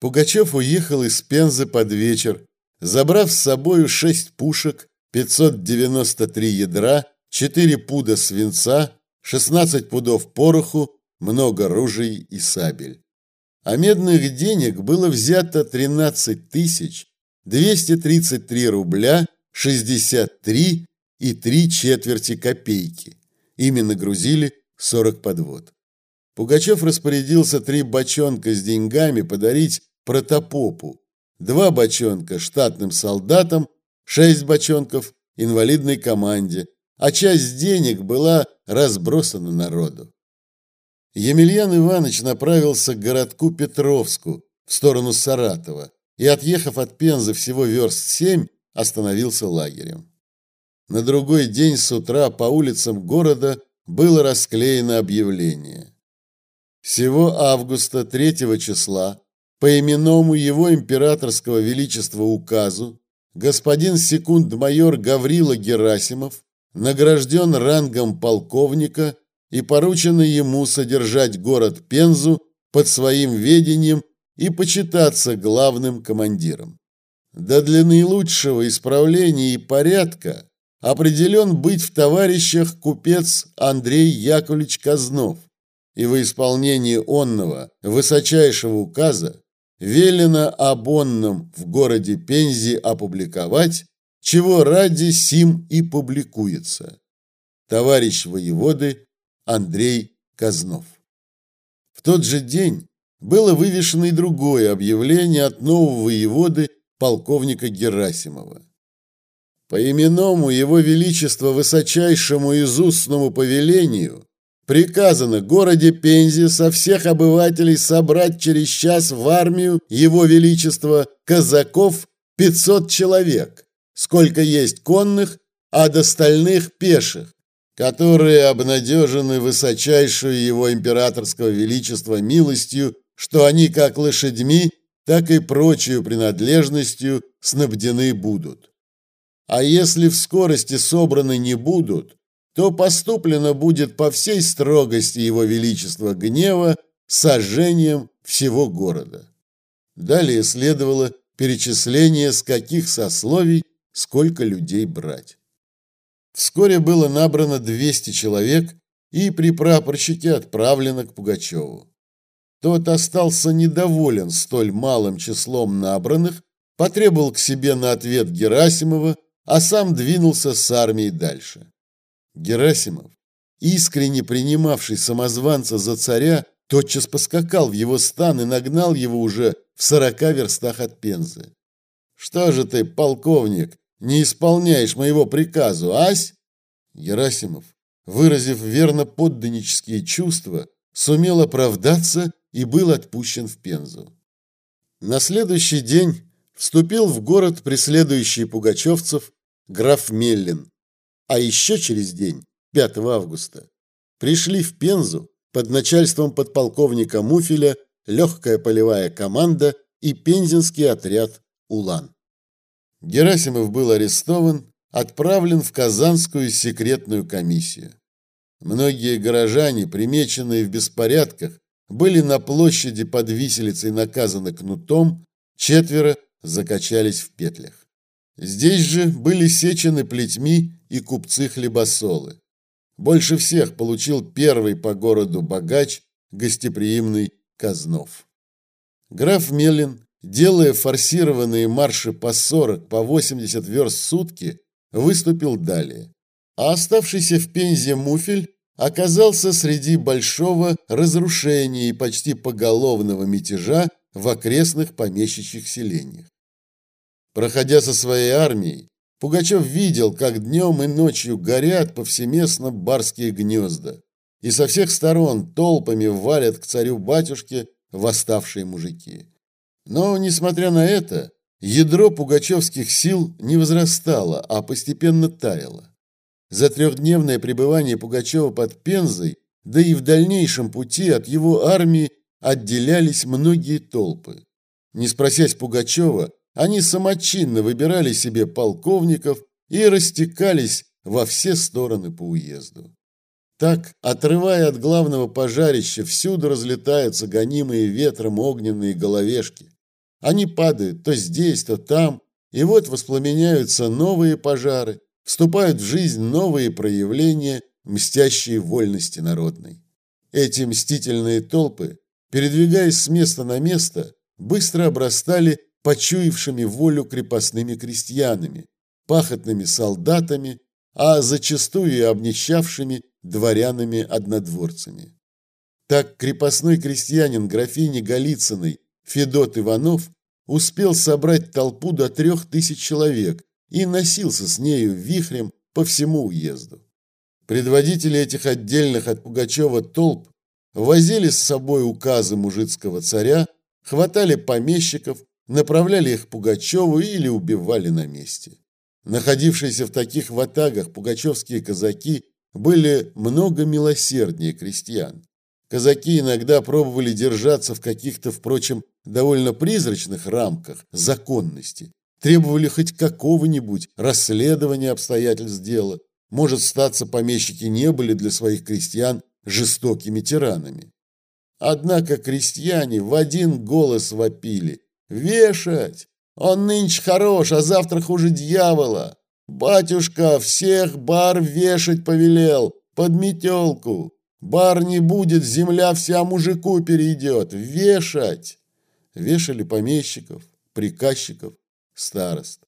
Пугачев уехал из Пензы под вечер, забрав с собою шесть пушек, 593 ядра, 4 пуда свинца, 16 пудов пороху, много ружей и сабель. А медных денег было взято 13 тысяч 233 рубля 63 и 3 четверти копейки. Ими нагрузили 40 подвод. Пугачев распорядился три бочонка с деньгами подарить протопопу, два бочонка штатным солдатам, шесть бочонков инвалидной команде, а часть денег была разбросана народу. Емельян Иванович направился к городку Петровску в сторону Саратова и, отъехав от Пензы всего верст семь, остановился лагерем. На другой день с утра по улицам города было расклеено объявление. Всего августа 3 числа по именному его императорского величества указу господин секунд-майор Гаврила Герасимов награжден рангом полковника и поручено ему содержать город Пензу под своим ведением и почитаться главным командиром. Да для наилучшего исправления и порядка определен быть в товарищах купец Андрей Яковлевич Казнов, и во исполнении онного высочайшего указа велено обонным в городе Пензе опубликовать, чего ради сим и публикуется. Товарищ воеводы Андрей Казнов. В тот же день было вывешено и другое объявление от нового воеводы полковника Герасимова. По именному его величества высочайшему изустному повелению приказано городе Пензе со всех обывателей собрать через час в армию его величества казаков 500 человек, сколько есть конных, а до стальных пеших, которые обнадежены высочайшую его императорского величества милостью, что они как лошадьми, так и прочую принадлежностью снабдены будут. А если в скорости собраны не будут, то поступлено будет по всей строгости его величества гнева сожжением всего города. Далее следовало перечисление, с каких сословий сколько людей брать. Вскоре было набрано 200 человек и при прапорщике отправлено к Пугачеву. Тот остался недоволен столь малым числом набранных, потребовал к себе на ответ Герасимова, а сам двинулся с армией дальше. Герасимов, искренне принимавший самозванца за царя, тотчас поскакал в его стан и нагнал его уже в сорока верстах от Пензы. «Что же ты, полковник, не исполняешь моего приказу, ась?» Герасимов, выразив верно подданнические чувства, сумел оправдаться и был отпущен в Пензу. На следующий день вступил в город преследующий пугачевцев граф Меллин, а еще через день, 5 августа, пришли в Пензу под начальством подполковника Муфеля легкая полевая команда и пензенский отряд «Улан». Герасимов был арестован, отправлен в Казанскую секретную комиссию. Многие горожане, примеченные в беспорядках, были на площади под виселицей наказаны кнутом, четверо закачались в петлях. Здесь же были сечены плетьми и купцы-хлебосолы. Больше всех получил первый по городу богач, гостеприимный Казнов. Граф Мелин, делая форсированные марши по 40, по 80 верст в сутки, выступил далее. А оставшийся в Пензе Муфель оказался среди большого разрушения и почти поголовного мятежа в окрестных помещичьих селениях. Проходя со своей армией, Пугачев видел, как днем и ночью горят повсеместно барские гнезда, и со всех сторон толпами валят к царю-батюшке восставшие мужики. Но, несмотря на это, ядро пугачевских сил не возрастало, а постепенно таяло. За трехдневное пребывание Пугачева под Пензой, да и в дальнейшем пути от его армии отделялись многие толпы. Не спросясь Пугачева, они самочинно выбирали себе полковников и растекались во все стороны по уезду. Так, отрывая от главного пожарища, всюду разлетаются гонимые ветром огненные головешки. Они падают то здесь, то там, и вот воспламеняются новые пожары, вступают в жизнь новые проявления, мстящие вольности народной. Эти мстительные толпы, передвигаясь с места на место, быстро обрастали почуявшими волю крепостными крестьянами, пахотными солдатами, а зачастую и обнищавшими дворянами-однодворцами. Так крепостной крестьянин графини Голицыной Федот Иванов успел собрать толпу до трех тысяч человек и носился с нею вихрем по всему уезду. Предводители этих отдельных от Пугачева толп возили с собой указы мужицкого царя, хватали помещиков, направляли их Пугачеву или убивали на месте. Находившиеся в таких ватагах пугачевские казаки были много милосерднее крестьян. Казаки иногда пробовали держаться в каких-то, впрочем, довольно призрачных рамках законности, требовали хоть какого-нибудь расследования обстоятельств дела. Может, статься помещики не были для своих крестьян жестокими тиранами. Однако крестьяне в один голос вопили «Вешать! Он нынче хорош, а завтра хуже дьявола! Батюшка всех бар вешать повелел, под метелку! Бар не будет, земля вся мужику перейдет! Вешать!» Вешали помещиков, приказчиков, старост.